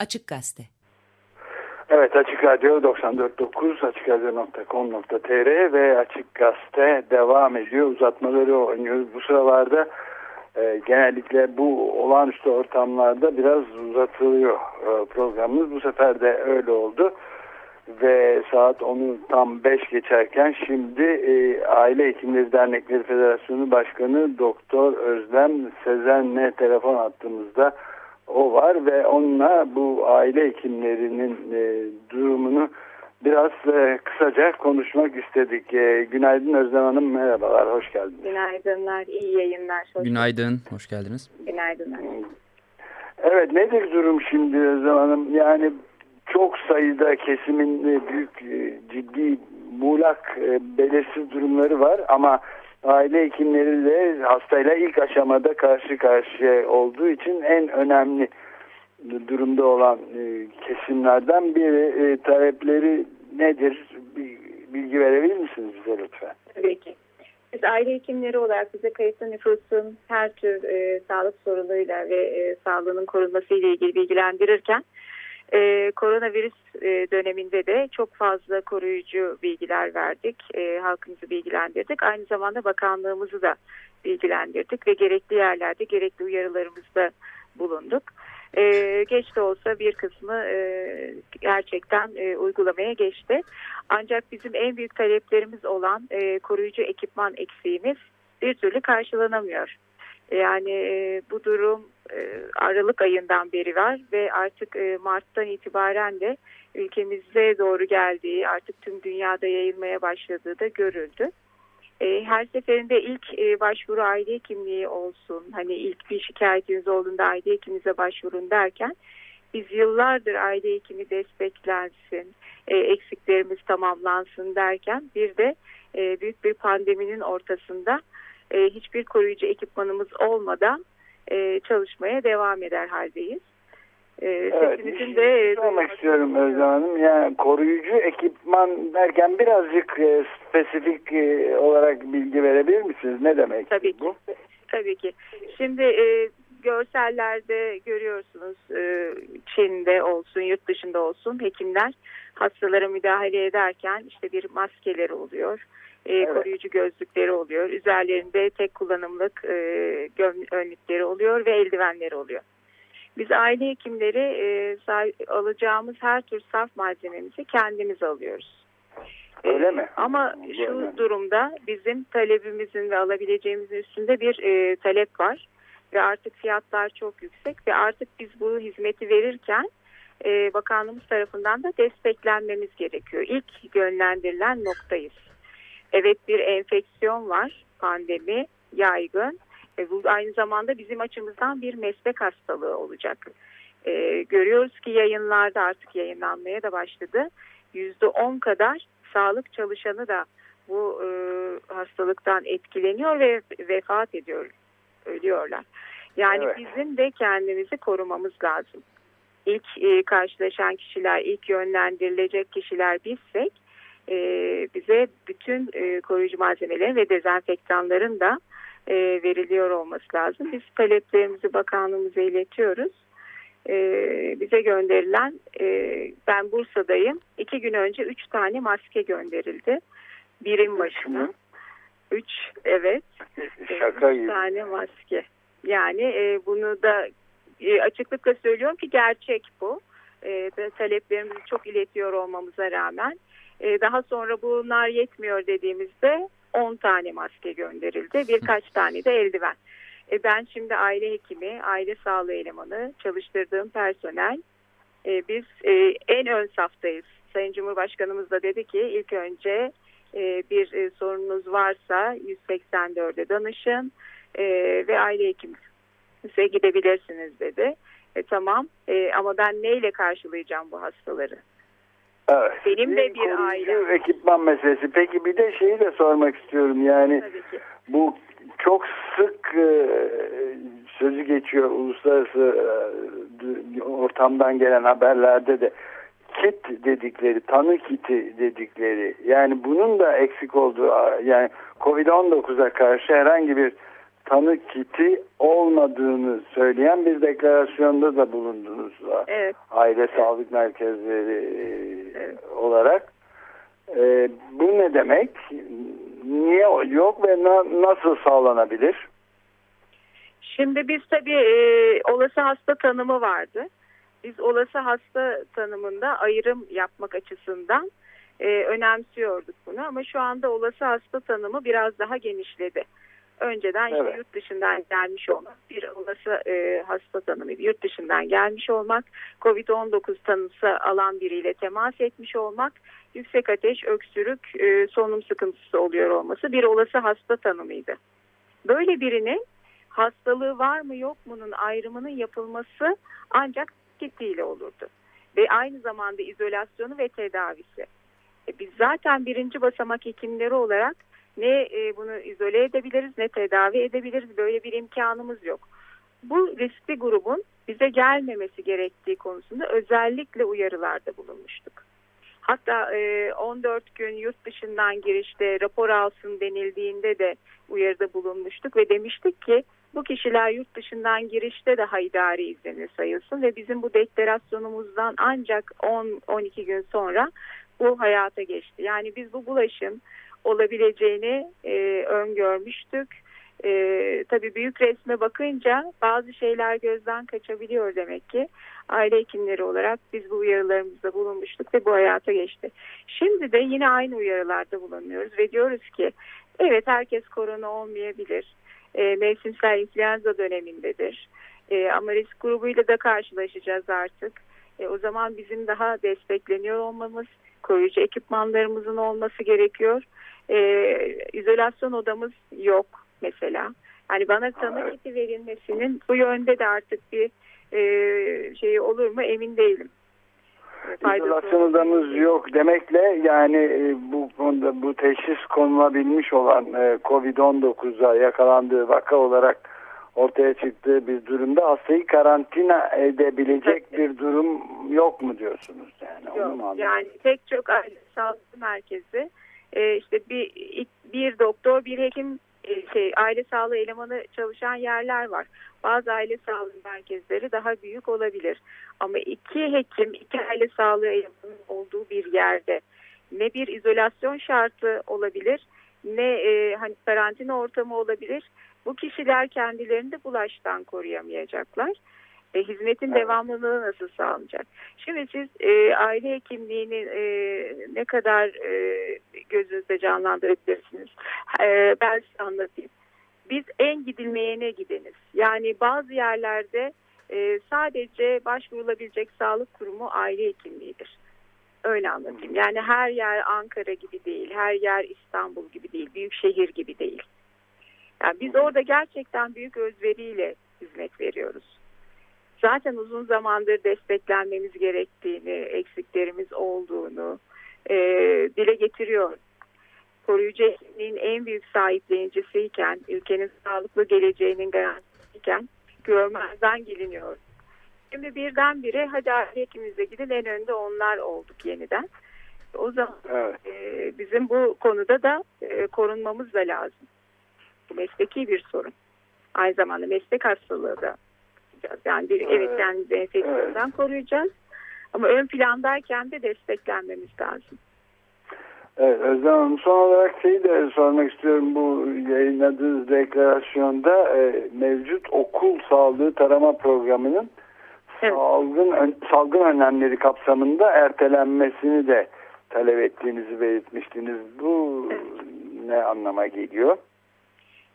Açık Gazete. Evet Açık Radyo 94.9 açıkradyo.com.tr ve Açık Gazete devam ediyor. Uzatmaları oynuyoruz. Bu sıralarda e, genellikle bu olağanüstü ortamlarda biraz uzatılıyor e, programımız. Bu sefer de öyle oldu. Ve saat onu tam 5 geçerken şimdi e, Aile Hekimleri Dernekleri Federasyonu Başkanı Doktor Özlem Sezen'le telefon attığımızda o var ve onunla bu aile hekimlerinin e, durumunu biraz e, kısaca konuşmak istedik. E, günaydın Özlem Hanım, merhabalar, hoş geldiniz. Günaydınlar, iyi yayınlar. Hoş Günaydın, hoş geldiniz. Günaydınlar. Evet, nedir durum şimdi Özlem Hanım? Yani çok sayıda kesimin e, büyük, e, ciddi, muğlak, e, belirsiz durumları var ama aile hekimleri de hastayla ilk aşamada karşı karşıya olduğu için en önemli durumda olan e, kesimlerden biri e, talepleri nedir? Bilgi verebilir misiniz bize lütfen? Tabii ki. Biz aile hekimleri olarak bize kayıtlı nüfusun her tür e, sağlık sorunuyla ve e, sağlığının korunması ile ilgili bilgilendirirken e, koronavirüs e, döneminde de çok fazla koruyucu bilgiler verdik. E, halkımızı bilgilendirdik. Aynı zamanda bakanlığımızı da bilgilendirdik ve gerekli yerlerde gerekli uyarılarımızda bulunduk. E, geç de olsa bir kısmı e, gerçekten e, uygulamaya geçti. Ancak bizim en büyük taleplerimiz olan e, koruyucu ekipman eksiğimiz bir türlü karşılanamıyor. Yani e, bu durum Aralık ayından beri var ve artık e, Mart'tan itibaren de ülkemize doğru geldiği artık tüm dünyada yayılmaya başladığı da görüldü. E, her seferinde ilk e, başvuru aile hekimliği olsun hani ilk bir şikayetiniz olduğunda aile hekiminize başvurun derken biz yıllardır aile hekimi desteklensin, e, eksiklerimiz tamamlansın derken bir de e, büyük bir pandeminin ortasında e, hiçbir koruyucu ekipmanımız olmadan e, çalışmaya devam eder haldeyiz. E, evet, bir şey de sormak istiyorum Özlem Hanım. Yani koruyucu ekipman derken birazcık e, spesifik e, olarak bilgi verebilir misiniz? Ne demek Tabii ki. bu? Tabii ki. Şimdi e, görsellerde görüyorsunuz e, Çin'de olsun, yurt dışında olsun hekimler hastalara müdahale ederken işte bir maskeleri oluyor e, evet. koruyucu gözlükleri oluyor. Üzerlerinde tek kullanımlık e, önlükleri oluyor ve eldivenleri oluyor. Biz aile hekimleri e, alacağımız her tür saf malzememizi kendimiz alıyoruz. E, Öyle mi? Ama şu Öyle. durumda bizim talebimizin ve alabileceğimizin üstünde bir e, talep var. Ve artık fiyatlar çok yüksek ve artık biz bu hizmeti verirken e, bakanlığımız tarafından da desteklenmemiz gerekiyor. İlk yönlendirilen noktayız. Evet bir enfeksiyon var, pandemi yaygın. E, bu aynı zamanda bizim açımızdan bir meslek hastalığı olacak. E, görüyoruz ki yayınlarda artık yayınlanmaya da başladı. Yüzde on kadar sağlık çalışanı da bu e, hastalıktan etkileniyor ve vefat ediyor, ölüyorlar. Yani evet. bizim de kendimizi korumamız lazım. İlk e, karşılaşan kişiler, ilk yönlendirilecek kişiler bizsek e, bize bütün e, koruyucu malzemelerin ve dezenfektanların da e, veriliyor olması lazım. Biz taleplerimizi bakanlığımıza iletiyoruz. E, bize gönderilen, e, ben Bursa'dayım. İki gün önce üç tane maske gönderildi. Birim başına. Üç, evet. Şaka üç tane maske. Yani e, bunu da e, açıklıkla söylüyorum ki gerçek bu. E, taleplerimizi çok iletiyor olmamıza rağmen e, daha sonra bunlar yetmiyor dediğimizde 10 tane maske gönderildi. Birkaç tane de eldiven. E, ben şimdi aile hekimi, aile sağlığı elemanı, çalıştırdığım personel e, biz e, en ön saftayız. Sayın Cumhurbaşkanımız da dedi ki ilk önce e, bir e, sorununuz varsa 184'e danışın e, ve aile hekimimize gidebilirsiniz dedi. E, tamam e, ama ben neyle karşılayacağım bu hastaları? Evet. Benim de bir ailem. Ekipman meselesi. Peki bir de şeyi de sormak istiyorum yani bu çok sık e, sözü geçiyor uluslararası e, ortamdan gelen haberlerde de kit dedikleri, tanı kiti dedikleri yani bunun da eksik olduğu yani Covid-19'a karşı herhangi bir tanı kiti olmadığını söyleyen bir deklarasyonda da bulundunuz. Evet. Aile Sağlık Merkezleri evet. olarak. E, bu ne demek? Niye yok ve na, nasıl sağlanabilir? Şimdi biz tabii e, olası hasta tanımı vardı. Biz olası hasta tanımında ayrım yapmak açısından e, önemsiyorduk bunu ama şu anda olası hasta tanımı biraz daha genişledi. Önceden evet. işte yurt dışından gelmiş olmak, bir olası e, hasta tanımı yurt dışından gelmiş olmak, COVID-19 tanısı alan biriyle temas etmiş olmak, yüksek ateş, öksürük, e, solunum sıkıntısı oluyor olması bir olası hasta tanımıydı. Böyle birinin hastalığı var mı yok mu'nun ayrımının yapılması ancak kitiyle olurdu. Ve aynı zamanda izolasyonu ve tedavisi. E biz zaten birinci basamak hekimleri olarak ne e, bunu izole edebiliriz ne tedavi edebiliriz. Böyle bir imkanımız yok. Bu riskli grubun bize gelmemesi gerektiği konusunda özellikle uyarılarda bulunmuştuk. Hatta 14 e, gün yurt dışından girişte rapor alsın denildiğinde de uyarıda bulunmuştuk ve demiştik ki bu kişiler yurt dışından girişte de haydari izni sayılsın ve bizim bu deklarasyonumuzdan ancak 10-12 gün sonra bu hayata geçti. Yani biz bu bulaşın olabileceğini e, öngörmüştük. E, tabii büyük resme bakınca bazı şeyler gözden kaçabiliyor demek ki. Aile hekimleri olarak biz bu uyarılarımızda bulunmuştuk ve bu hayata geçti. Şimdi de yine aynı uyarılarda bulunuyoruz ve diyoruz ki evet herkes korona olmayabilir. E, mevsimsel influenza dönemindedir. E, ama risk grubuyla da karşılaşacağız artık. E, o zaman bizim daha destekleniyor olmamız, koruyucu ekipmanlarımızın olması gerekiyor. E, izolasyon odamız yok mesela. Hani bana tanı kiti verilmesinin bu yönde de artık bir e, şey olur mu emin değilim. İzolasyon odamız yok demekle yani e, bu konuda bu teşhis konulabilmiş olan e, Covid-19'a yakalandığı vaka olarak ortaya çıktığı bir durumda hastayı karantina edebilecek bir durum yok mu diyorsunuz yani? Yok, Onu yani tek çok aile sağlık merkezi e, işte bir bir doktor bir hekim e, şey aile sağlığı elemanı çalışan yerler var. Bazı aile sağlığı merkezleri daha büyük olabilir. Ama iki hekim, iki aile sağlığı elemanının olduğu bir yerde ne bir izolasyon şartı olabilir ne e, hani karantina ortamı olabilir. Bu kişiler kendilerini de bulaştan koruyamayacaklar. E, hizmetin evet. devamlılığı nasıl sağlanacak? Şimdi siz e, aile hekimliğini e, ne kadar e, gözünüzde canlandırabilirsiniz? E, ben size anlatayım. Biz en gidilmeyene gideniz. Yani bazı yerlerde e, sadece başvurulabilecek sağlık kurumu aile hekimliğidir. Öyle anlatayım. Yani her yer Ankara gibi değil, her yer İstanbul gibi değil, büyük şehir gibi değil. Yani biz orada gerçekten büyük özveriyle hizmet veriyoruz. Zaten uzun zamandır desteklenmemiz gerektiğini, eksiklerimiz olduğunu e, dile getiriyor. Koruyucu hekimliğin en büyük sahipleyicisiyken, ülkenin sağlıklı geleceğinin garantisiyken görmezden geliniyor. Şimdi birdenbire hadi hekimimize gidin en önde onlar olduk yeniden. O zaman evet. e, bizim bu konuda da e, korunmamız da lazım. Bu mesleki bir sorun. Aynı zamanda meslek hastalığı da yapacağız. Yani bir, evet, kendimizi enfeksiyondan evet. koruyacağız. Ama ön plandayken de desteklenmemiz lazım. Evet Özlem Hanım son olarak şeyi de sormak istiyorum bu yayınladığınız deklarasyonda e, mevcut okul sağlığı tarama programının evet. salgın salgın önlemleri kapsamında ertelenmesini de talep ettiğinizi belirtmiştiniz. Bu evet. ne anlama geliyor?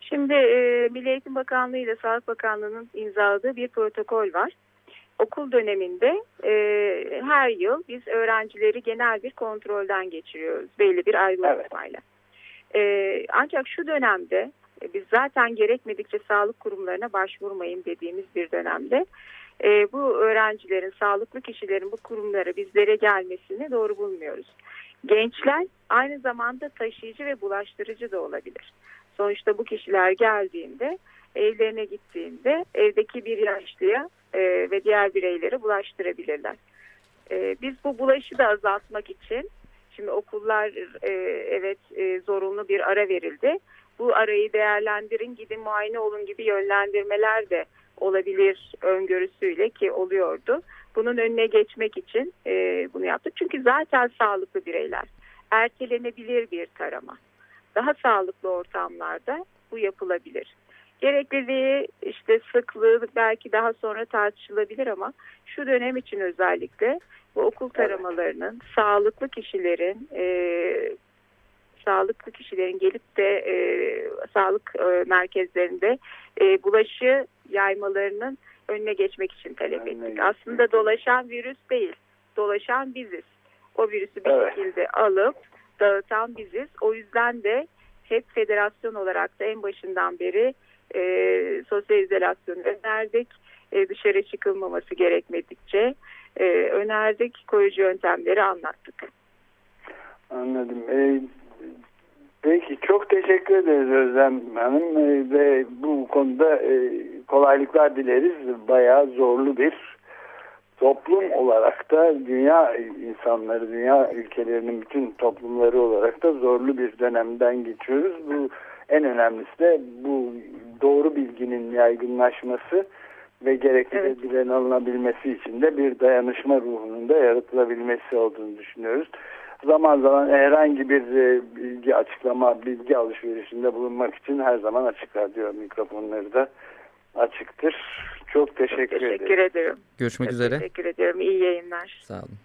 Şimdi e, Milli Eğitim Bakanlığı ile Sağlık Bakanlığı'nın imzaladığı bir protokol var. Okul döneminde e, her yıl biz öğrencileri genel bir kontrolden geçiriyoruz belli bir ayrıntıyla. Evet. E, ancak şu dönemde e, biz zaten gerekmedikçe sağlık kurumlarına başvurmayın dediğimiz bir dönemde e, bu öğrencilerin, sağlıklı kişilerin bu kurumlara bizlere gelmesini doğru bulmuyoruz. Gençler aynı zamanda taşıyıcı ve bulaştırıcı da olabilir. Sonuçta bu kişiler geldiğinde evlerine gittiğinde evdeki bir yaşlıya e, ve diğer bireylere bulaştırabilirler. E, biz bu bulaşı da azaltmak için şimdi okullar e, evet e, zorunlu bir ara verildi. bu arayı değerlendirin gidin muayene olun gibi yönlendirmeler de olabilir öngörüsüyle ki oluyordu. Bunun önüne geçmek için e, bunu yaptık. Çünkü zaten sağlıklı bireyler ertelenebilir bir tarama. Daha sağlıklı ortamlarda bu yapılabilir. Gerekliliği işte sıklığı belki daha sonra tartışılabilir ama şu dönem için özellikle bu okul taramalarının evet. sağlıklı kişilerin e, sağlıklı kişilerin gelip de e, sağlık e, merkezlerinde e, bulaşı yaymalarının önüne geçmek için talep önüne ettik. Geçmek. Aslında dolaşan virüs değil, dolaşan biziz. O virüsü bir evet. şekilde alıp dağıtan biziz. O yüzden de hep federasyon olarak da en başından beri e, sosyal izolasyonu önerdik. E, dışarı çıkılmaması gerekmedikçe e, önerdik. Koruyucu yöntemleri anlattık. Anladım. E, peki çok teşekkür ederiz Özlem Hanım e, ve bu konuda e, kolaylıklar dileriz. Bayağı zorlu bir toplum olarak da dünya insanları, dünya ülkelerinin bütün toplumları olarak da zorlu bir dönemden geçiyoruz. Bu en önemlisi de bu doğru bilginin yaygınlaşması ve gerekli evet. tedbirlerin alınabilmesi için de bir dayanışma ruhunun da yaratılabilmesi olduğunu düşünüyoruz. Zaman zaman herhangi bir e, bilgi açıklama, bilgi alışverişinde bulunmak için her zaman açık radyo mikrofonları da açıktır. Çok teşekkür, Çok teşekkür ederim. ederim. Görüşmek Çok üzere. Teşekkür ederim. İyi yayınlar. Sağ olun.